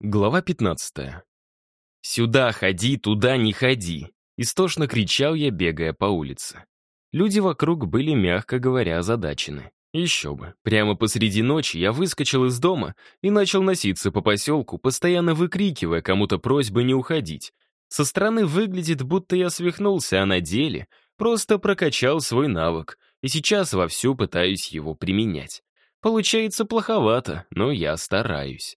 Глава 15. «Сюда ходи, туда не ходи!» Истошно кричал я, бегая по улице. Люди вокруг были, мягко говоря, озадачены. Еще бы. Прямо посреди ночи я выскочил из дома и начал носиться по поселку, постоянно выкрикивая кому-то просьбы не уходить. Со стороны выглядит, будто я свихнулся, а на деле просто прокачал свой навык, и сейчас вовсю пытаюсь его применять. Получается плоховато, но я стараюсь.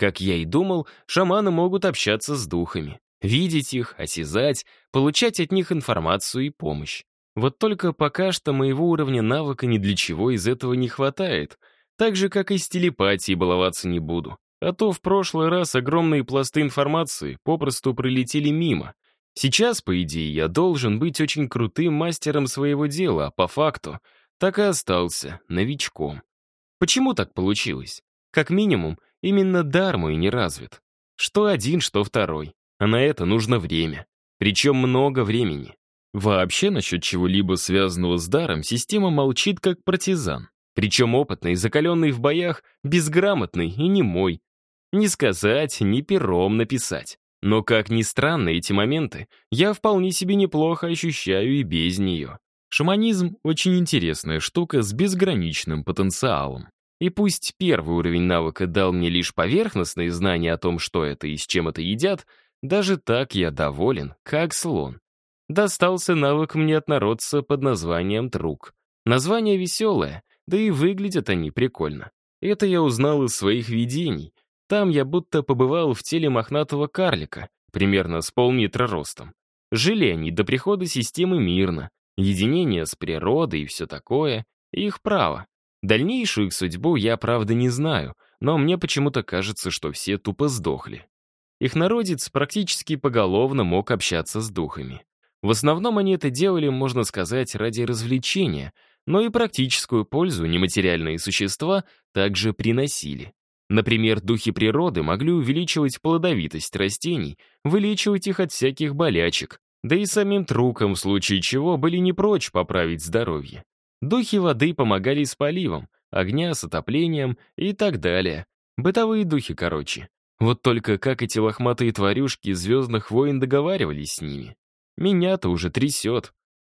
Как я и думал, шаманы могут общаться с духами, видеть их, осязать, получать от них информацию и помощь. Вот только пока что моего уровня навыка ни для чего из этого не хватает, так же, как и с телепатией баловаться не буду. А то в прошлый раз огромные пласты информации попросту пролетели мимо. Сейчас, по идее, я должен быть очень крутым мастером своего дела, а по факту так и остался новичком. Почему так получилось? Как минимум, Именно дар мой не развит. Что один, что второй. А на это нужно время. Причем много времени. Вообще насчет чего-либо связанного с даром система молчит как партизан. Причем опытный, закаленный в боях, безграмотный и не мой. Не сказать, ни пером написать. Но, как ни странно, эти моменты я вполне себе неплохо ощущаю и без нее. Шаманизм — очень интересная штука с безграничным потенциалом. И пусть первый уровень навыка дал мне лишь поверхностные знания о том, что это и с чем это едят, даже так я доволен, как слон. Достался навык мне от народца под названием «Трук». Название веселое, да и выглядят они прикольно. Это я узнал из своих видений. Там я будто побывал в теле мохнатого карлика, примерно с полметра ростом. Жили они до прихода системы мирно, единение с природой и все такое, их право. Дальнейшую их судьбу я, правда, не знаю, но мне почему-то кажется, что все тупо сдохли. Их народец практически поголовно мог общаться с духами. В основном они это делали, можно сказать, ради развлечения, но и практическую пользу нематериальные существа также приносили. Например, духи природы могли увеличивать плодовитость растений, вылечивать их от всяких болячек, да и самим трукам, в случае чего, были не прочь поправить здоровье. Духи воды помогали с поливом, огня с отоплением и так далее. Бытовые духи, короче. Вот только как эти лохматые тварюшки «Звездных войн» договаривались с ними. Меня-то уже трясет.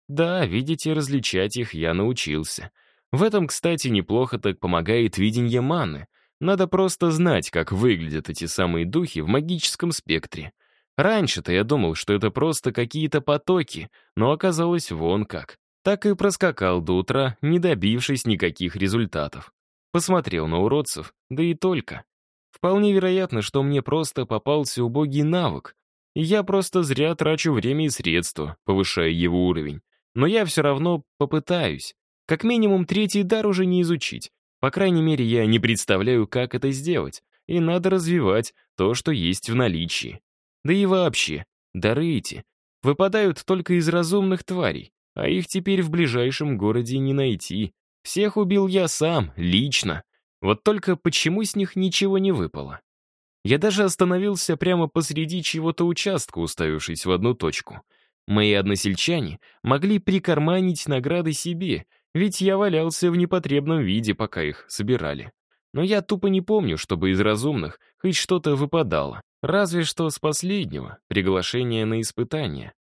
Да, видеть и различать их я научился. В этом, кстати, неплохо так помогает видение маны. Надо просто знать, как выглядят эти самые духи в магическом спектре. Раньше-то я думал, что это просто какие-то потоки, но оказалось вон как. Так и проскакал до утра, не добившись никаких результатов. Посмотрел на уродцев, да и только. Вполне вероятно, что мне просто попался убогий навык, и я просто зря трачу время и средства, повышая его уровень. Но я все равно попытаюсь. Как минимум третий дар уже не изучить. По крайней мере, я не представляю, как это сделать. И надо развивать то, что есть в наличии. Да и вообще, дары эти выпадают только из разумных тварей. А их теперь в ближайшем городе не найти. Всех убил я сам, лично. Вот только почему с них ничего не выпало? Я даже остановился прямо посреди чего-то участка, уставившись в одну точку. Мои односельчане могли прикарманить награды себе, ведь я валялся в непотребном виде, пока их собирали. Но я тупо не помню, чтобы из разумных хоть что-то выпадало. Разве что с последнего — приглашение на испытание.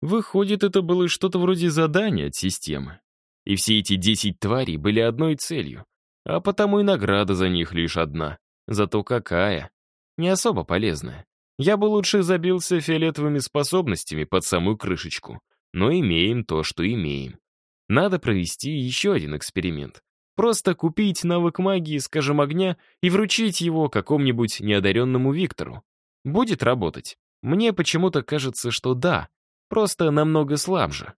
Выходит, это было что-то вроде задания от системы. И все эти десять тварей были одной целью, а потому и награда за них лишь одна. Зато какая! Не особо полезная. Я бы лучше забился фиолетовыми способностями под самую крышечку, но имеем то, что имеем. Надо провести еще один эксперимент. Просто купить навык магии, скажем, огня и вручить его какому-нибудь неодаренному Виктору. Будет работать? Мне почему-то кажется, что да, просто намного слабже.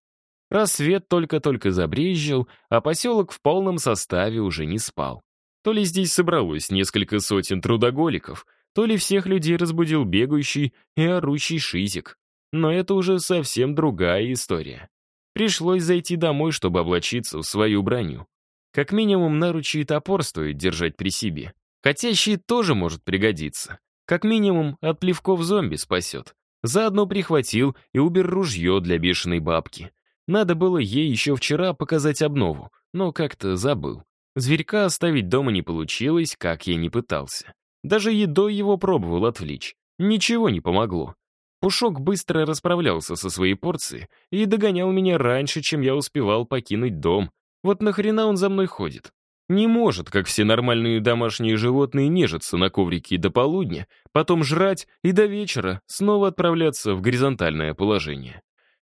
Рассвет только-только забрезжил, а поселок в полном составе уже не спал. То ли здесь собралось несколько сотен трудоголиков, то ли всех людей разбудил бегающий и орущий шизик. Но это уже совсем другая история. Пришлось зайти домой, чтобы облачиться в свою броню. Как минимум, наручи и топор стоит держать при себе. Хотя щит тоже может пригодиться. Как минимум, от плевков зомби спасет. Заодно прихватил и убер ружье для бешеной бабки. Надо было ей еще вчера показать обнову, но как-то забыл. Зверька оставить дома не получилось, как я не пытался. Даже едой его пробовал отвлечь. Ничего не помогло. Пушок быстро расправлялся со своей порцией и догонял меня раньше, чем я успевал покинуть дом. Вот нахрена он за мной ходит? Не может, как все нормальные домашние животные, нежиться на коврике до полудня, потом жрать и до вечера снова отправляться в горизонтальное положение.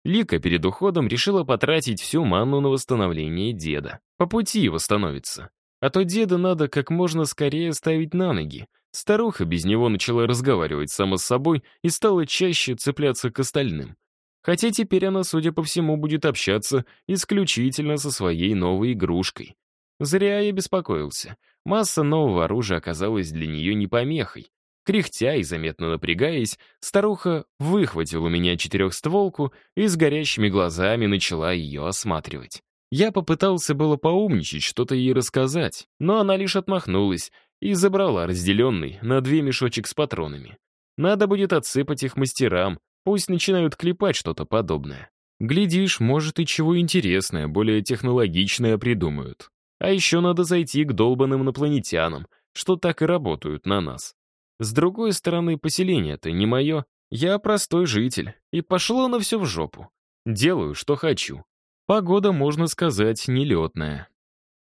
Лика перед уходом решила потратить всю манну на восстановление деда. По пути восстановится. А то деда надо как можно скорее ставить на ноги. Старуха без него начала разговаривать сама с собой и стала чаще цепляться к остальным. Хотя теперь она, судя по всему, будет общаться исключительно со своей новой игрушкой. Зря я беспокоился. Масса нового оружия оказалась для нее не помехой. Кряхтя и заметно напрягаясь, старуха выхватила у меня четырехстволку и с горящими глазами начала ее осматривать. Я попытался было поумничать, что-то ей рассказать, но она лишь отмахнулась и забрала разделенный на две мешочек с патронами. Надо будет отсыпать их мастерам, пусть начинают клепать что-то подобное. Глядишь, может, и чего интересное, более технологичное придумают. А еще надо зайти к долбанным инопланетянам, что так и работают на нас. С другой стороны, поселение-то не мое. Я простой житель, и пошло на все в жопу. Делаю, что хочу. Погода, можно сказать, нелетная.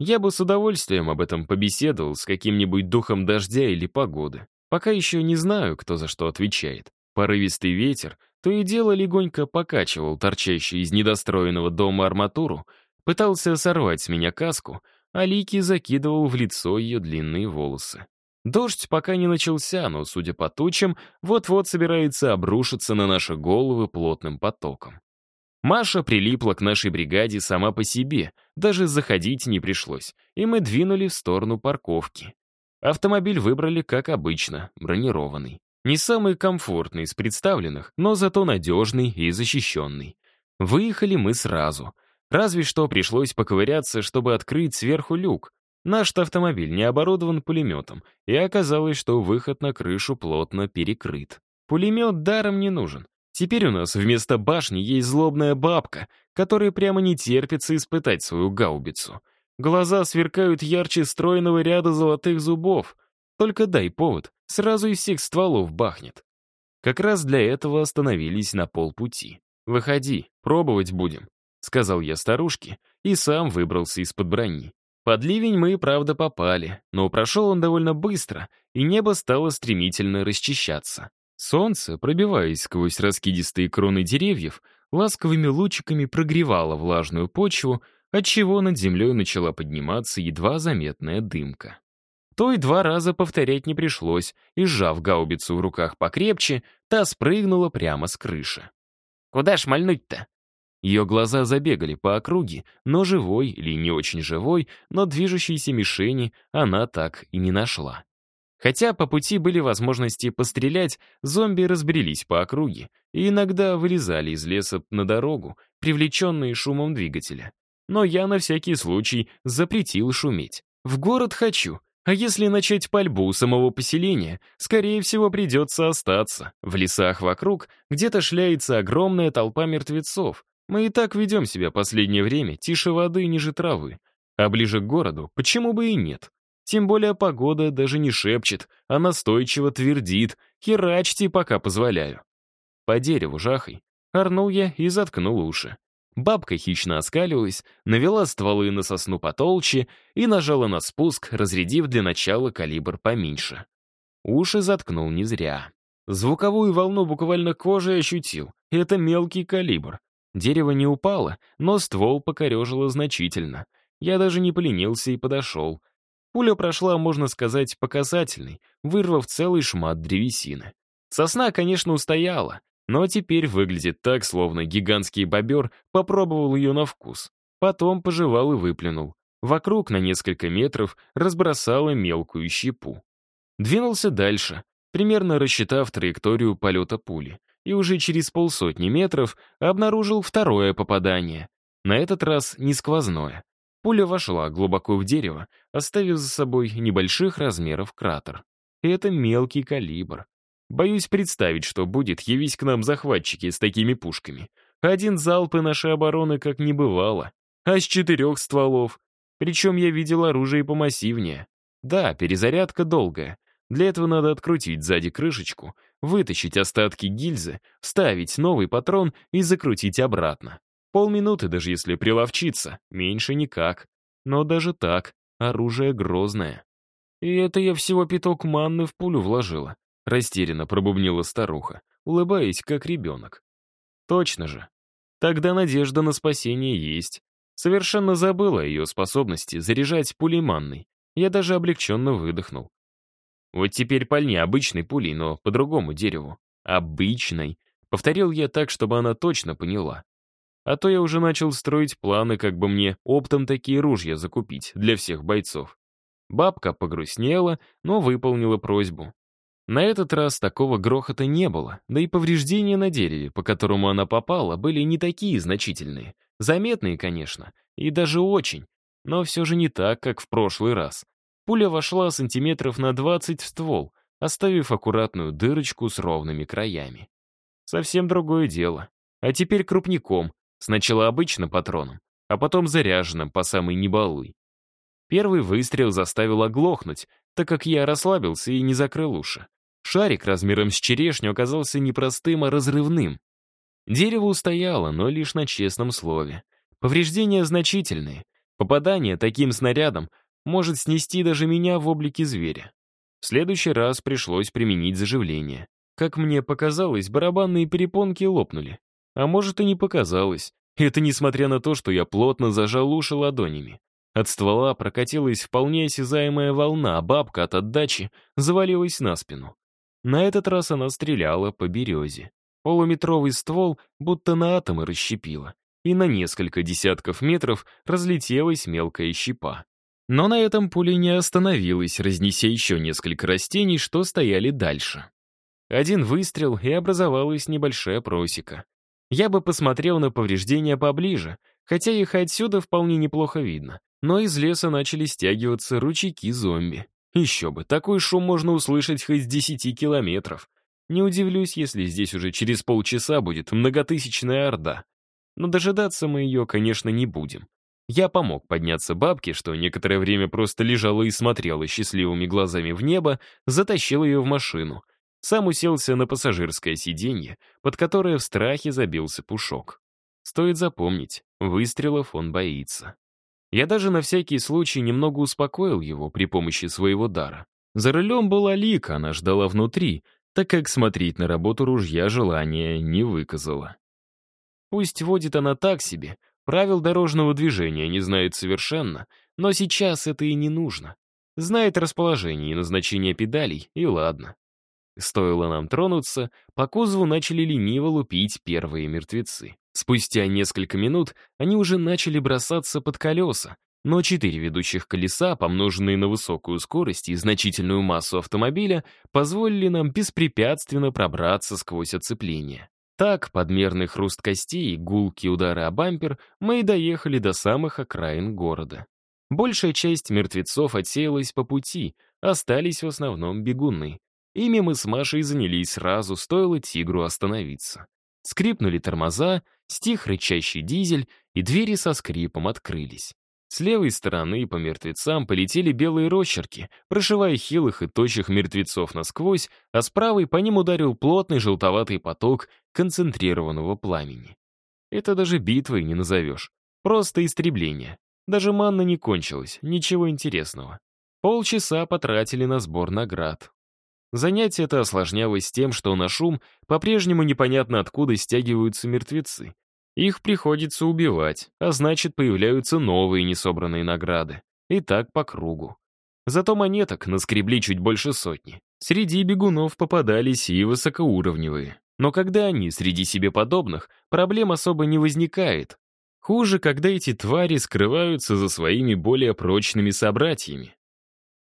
Я бы с удовольствием об этом побеседовал с каким-нибудь духом дождя или погоды. Пока еще не знаю, кто за что отвечает. Порывистый ветер то и дело легонько покачивал торчащий из недостроенного дома арматуру, пытался сорвать с меня каску — Алики закидывал в лицо ее длинные волосы. Дождь пока не начался, но, судя по тучам, вот-вот собирается обрушиться на наши головы плотным потоком. Маша прилипла к нашей бригаде сама по себе, даже заходить не пришлось, и мы двинули в сторону парковки. Автомобиль выбрали, как обычно, бронированный. Не самый комфортный из представленных, но зато надежный и защищенный. Выехали мы сразу — Разве что пришлось поковыряться, чтобы открыть сверху люк. Наш автомобиль не оборудован пулеметом, и оказалось, что выход на крышу плотно перекрыт. Пулемет даром не нужен. Теперь у нас вместо башни есть злобная бабка, которая прямо не терпится испытать свою гаубицу. Глаза сверкают ярче стройного ряда золотых зубов. Только дай повод, сразу из всех стволов бахнет. Как раз для этого остановились на полпути. «Выходи, пробовать будем», — сказал я старушке и сам выбрался из-под брони. Под ливень мы, правда, попали, но прошел он довольно быстро, и небо стало стремительно расчищаться. Солнце, пробиваясь сквозь раскидистые кроны деревьев, ласковыми лучиками прогревало влажную почву, отчего над землей начала подниматься едва заметная дымка. То и два раза повторять не пришлось, и, сжав гаубицу в руках покрепче, та спрыгнула прямо с крыши. «Куда шмальнуть-то?» Ее глаза забегали по округе, но живой или не очень живой, но движущейся мишени она так и не нашла. Хотя по пути были возможности пострелять, зомби разбрелись по округе и иногда вылезали из леса на дорогу, привлеченные шумом двигателя. Но я на всякий случай запретил шуметь. В город хочу, а если начать пальбу самого поселения, скорее всего, придется остаться. В лесах вокруг где-то шляется огромная толпа мертвецов, мы и так ведем себя последнее время тише воды и ниже травы. А ближе к городу почему бы и нет? Тем более погода даже не шепчет, а настойчиво твердит, херачьте, пока позволяю. По дереву жахой орнул я и заткнул уши. Бабка хищно оскалилась, навела стволы на сосну потолще и нажала на спуск, разрядив для начала калибр поменьше. Уши заткнул не зря. Звуковую волну буквально кожей ощутил. Это мелкий калибр, Дерево не упало, но ствол покорежило значительно. Я даже не поленился и подошел. Пуля прошла, можно сказать, по касательной, вырвав целый шмат древесины. Сосна, конечно, устояла, но теперь выглядит так, словно гигантский бобер попробовал ее на вкус. Потом пожевал и выплюнул. Вокруг на несколько метров разбросала мелкую щепу. Двинулся дальше, примерно рассчитав траекторию полета пули и уже через полсотни метров обнаружил второе попадание. На этот раз не сквозное. Пуля вошла глубоко в дерево, оставив за собой небольших размеров кратер. Это мелкий калибр. Боюсь представить, что будет, явись к нам захватчики с такими пушками. Один залп и нашей обороны как не бывало. А с четырех стволов. Причем я видел оружие помассивнее. Да, перезарядка долгая, для этого надо открутить сзади крышечку, вытащить остатки гильзы, вставить новый патрон и закрутить обратно. Полминуты, даже если приловчиться, меньше никак. Но даже так, оружие грозное. «И это я всего пяток манны в пулю вложила», — растерянно пробубнила старуха, улыбаясь, как ребенок. «Точно же. Тогда надежда на спасение есть. Совершенно забыла о ее способности заряжать пулей манной. Я даже облегченно выдохнул. Вот теперь пальни обычной пулей, но по другому дереву. Обычной. Повторил я так, чтобы она точно поняла. А то я уже начал строить планы, как бы мне оптом такие ружья закупить для всех бойцов. Бабка погрустнела, но выполнила просьбу. На этот раз такого грохота не было, да и повреждения на дереве, по которому она попала, были не такие значительные. Заметные, конечно, и даже очень, но все же не так, как в прошлый раз. Пуля вошла сантиметров на 20 в ствол, оставив аккуратную дырочку с ровными краями. Совсем другое дело. А теперь крупником, сначала обычным патроном, а потом заряженным по самой небалуй. Первый выстрел заставил оглохнуть, так как я расслабился и не закрыл уши. Шарик размером с черешню оказался не простым, а разрывным. Дерево устояло, но лишь на честном слове. Повреждения значительные. Попадание таким снарядом — может снести даже меня в облике зверя. В следующий раз пришлось применить заживление. Как мне показалось, барабанные перепонки лопнули. А может и не показалось. Это несмотря на то, что я плотно зажал уши ладонями. От ствола прокатилась вполне осязаемая волна, а бабка от отдачи завалилась на спину. На этот раз она стреляла по березе. Полуметровый ствол будто на атомы расщепила, и на несколько десятков метров разлетелась мелкая щепа. Но на этом пуля не остановилась, разнеся еще несколько растений, что стояли дальше. Один выстрел, и образовалась небольшая просека. Я бы посмотрел на повреждения поближе, хотя их отсюда вполне неплохо видно. Но из леса начали стягиваться ручейки зомби. Еще бы, такой шум можно услышать хоть с 10 километров. Не удивлюсь, если здесь уже через полчаса будет многотысячная орда. Но дожидаться мы ее, конечно, не будем. Я помог подняться бабке, что некоторое время просто лежала и смотрела счастливыми глазами в небо, затащил ее в машину. Сам уселся на пассажирское сиденье, под которое в страхе забился пушок. Стоит запомнить, выстрелов он боится. Я даже на всякий случай немного успокоил его при помощи своего дара. За рулем была Лика, она ждала внутри, так как смотреть на работу ружья желания не выказала. Пусть водит она так себе, Правил дорожного движения не знает совершенно, но сейчас это и не нужно. Знает расположение и назначение педалей, и ладно. Стоило нам тронуться, по кузову начали лениво лупить первые мертвецы. Спустя несколько минут они уже начали бросаться под колеса, но четыре ведущих колеса, помноженные на высокую скорость и значительную массу автомобиля, позволили нам беспрепятственно пробраться сквозь оцепление. Так, под мерный хруст костей и гулкие удары о бампер, мы и доехали до самых окраин города. Большая часть мертвецов отсеялась по пути, остались в основном бегуны. Ими мы с Машей занялись сразу, стоило тигру остановиться. Скрипнули тормоза, стих рычащий дизель, и двери со скрипом открылись. С левой стороны по мертвецам полетели белые росчерки, прошивая хилых и тощих мертвецов насквозь, а с правой по ним ударил плотный желтоватый поток концентрированного пламени. Это даже битвой не назовешь. Просто истребление. Даже манна не кончилась, ничего интересного. Полчаса потратили на сбор наград. Занятие это осложнялось тем, что на шум по-прежнему непонятно откуда стягиваются мертвецы. Их приходится убивать, а значит, появляются новые несобранные награды. И так по кругу. Зато монеток наскребли чуть больше сотни. Среди бегунов попадались и высокоуровневые. Но когда они среди себе подобных, проблем особо не возникает. Хуже, когда эти твари скрываются за своими более прочными собратьями.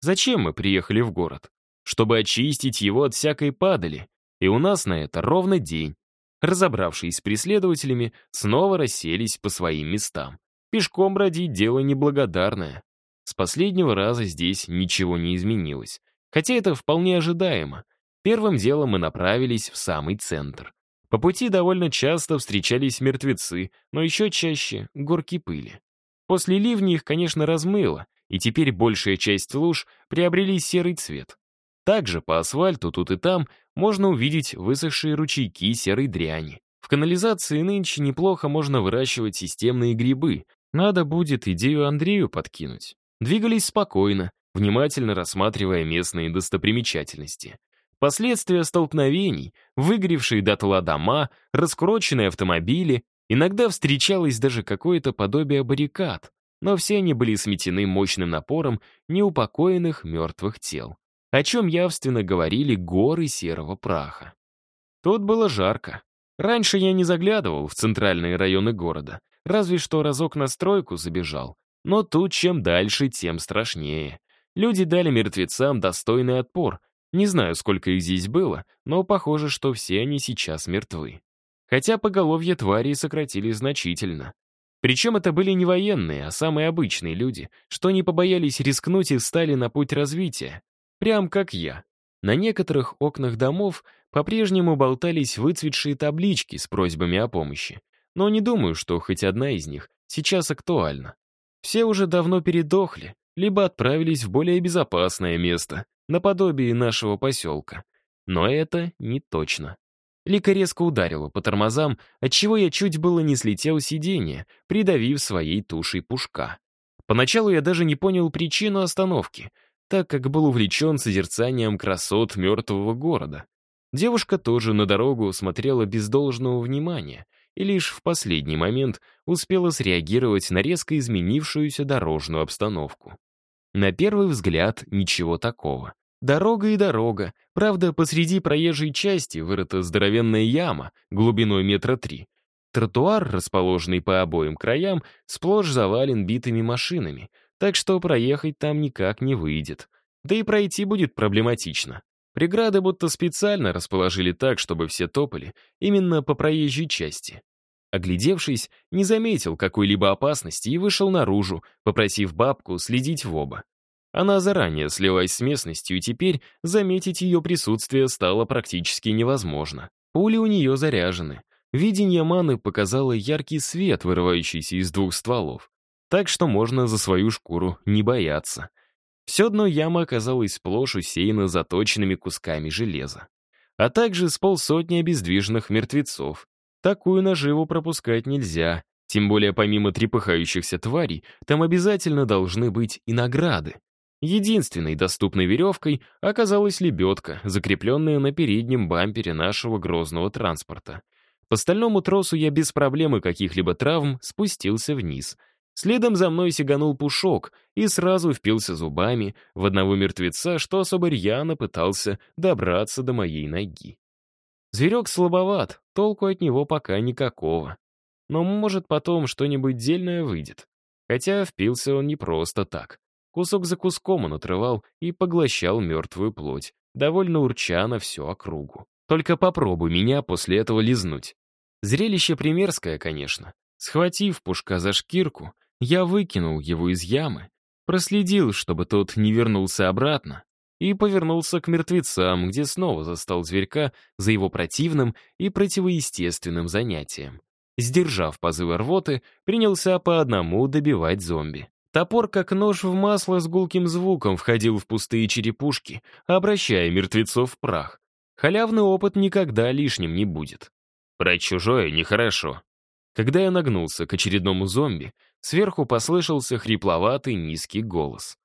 Зачем мы приехали в город? Чтобы очистить его от всякой падали. И у нас на это ровно день разобравшись с преследователями, снова расселись по своим местам. Пешком бродить дело неблагодарное. С последнего раза здесь ничего не изменилось. Хотя это вполне ожидаемо. Первым делом мы направились в самый центр. По пути довольно часто встречались мертвецы, но еще чаще — горки пыли. После ливня их, конечно, размыло, и теперь большая часть луж приобрели серый цвет. Также по асфальту тут и там можно увидеть высохшие ручейки серой дряни. В канализации нынче неплохо можно выращивать системные грибы. Надо будет идею Андрею подкинуть. Двигались спокойно, внимательно рассматривая местные достопримечательности. Последствия столкновений, выгоревшие дотла дома, раскуроченные автомобили, иногда встречалось даже какое-то подобие баррикад, но все они были сметены мощным напором неупокоенных мертвых тел о чем явственно говорили горы серого праха. Тут было жарко. Раньше я не заглядывал в центральные районы города, разве что разок на стройку забежал. Но тут чем дальше, тем страшнее. Люди дали мертвецам достойный отпор. Не знаю, сколько их здесь было, но похоже, что все они сейчас мертвы. Хотя поголовье тварей сократили значительно. Причем это были не военные, а самые обычные люди, что не побоялись рискнуть и встали на путь развития прям как я. На некоторых окнах домов по-прежнему болтались выцветшие таблички с просьбами о помощи. Но не думаю, что хоть одна из них сейчас актуальна. Все уже давно передохли, либо отправились в более безопасное место, наподобие нашего поселка. Но это не точно. Лика резко ударила по тормозам, отчего я чуть было не слетел с сиденья, придавив своей тушей пушка. Поначалу я даже не понял причину остановки — так как был увлечен созерцанием красот мертвого города. Девушка тоже на дорогу смотрела без должного внимания и лишь в последний момент успела среагировать на резко изменившуюся дорожную обстановку. На первый взгляд ничего такого. Дорога и дорога, правда, посреди проезжей части вырыта здоровенная яма глубиной метра три. Тротуар, расположенный по обоим краям, сплошь завален битыми машинами, так что проехать там никак не выйдет. Да и пройти будет проблематично. Преграды будто специально расположили так, чтобы все топали именно по проезжей части. Оглядевшись, не заметил какой-либо опасности и вышел наружу, попросив бабку следить в оба. Она заранее слилась с местностью, и теперь заметить ее присутствие стало практически невозможно. Пули у нее заряжены. Видение маны показало яркий свет, вырывающийся из двух стволов так что можно за свою шкуру не бояться. Все дно яма оказалась сплошь усеяна заточенными кусками железа, а также с полсотни обездвиженных мертвецов. Такую наживу пропускать нельзя, тем более помимо трепыхающихся тварей, там обязательно должны быть и награды. Единственной доступной веревкой оказалась лебедка, закрепленная на переднем бампере нашего грозного транспорта. По стальному тросу я без проблемы каких-либо травм спустился вниз — Следом за мной сиганул пушок и сразу впился зубами в одного мертвеца, что особо рьяно пытался добраться до моей ноги. Зверек слабоват, толку от него пока никакого. Но, может, потом что-нибудь дельное выйдет. Хотя впился он не просто так. Кусок за куском он отрывал и поглощал мертвую плоть, довольно урча на всю округу. Только попробуй меня после этого лизнуть. Зрелище примерское, конечно. Схватив пушка за шкирку, я выкинул его из ямы, проследил, чтобы тот не вернулся обратно, и повернулся к мертвецам, где снова застал зверька за его противным и противоестественным занятием. Сдержав позывы рвоты, принялся по одному добивать зомби. Топор, как нож в масло, с гулким звуком входил в пустые черепушки, обращая мертвецов в прах. Халявный опыт никогда лишним не будет. Про чужое нехорошо. Когда я нагнулся к очередному зомби, сверху послышался хрипловатый низкий голос.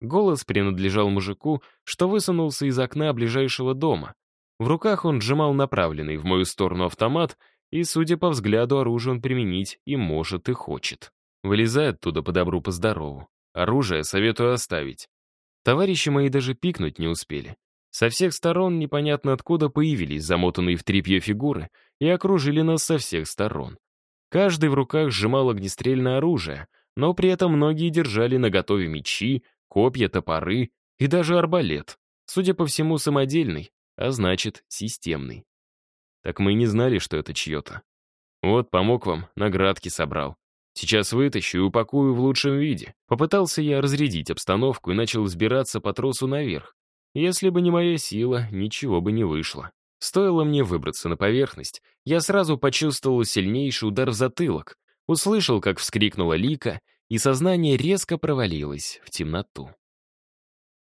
Голос принадлежал мужику, что высунулся из окна ближайшего дома. В руках он сжимал направленный в мою сторону автомат, и, судя по взгляду, оружие он применить и может, и хочет. Вылезай оттуда по добру, по здорову. Оружие советую оставить. Товарищи мои даже пикнуть не успели. Со всех сторон непонятно откуда появились замотанные в тряпье фигуры и окружили нас со всех сторон. Каждый в руках сжимал огнестрельное оружие, но при этом многие держали наготове мечи, копья, топоры и даже арбалет. Судя по всему, самодельный, а значит, системный. Так мы и не знали, что это чье-то. Вот, помог вам, наградки собрал. Сейчас вытащу и упакую в лучшем виде. Попытался я разрядить обстановку и начал взбираться по тросу наверх. Если бы не моя сила, ничего бы не вышло. Стоило мне выбраться на поверхность, я сразу почувствовал сильнейший удар в затылок, услышал, как вскрикнула Лика, и сознание резко провалилось в темноту.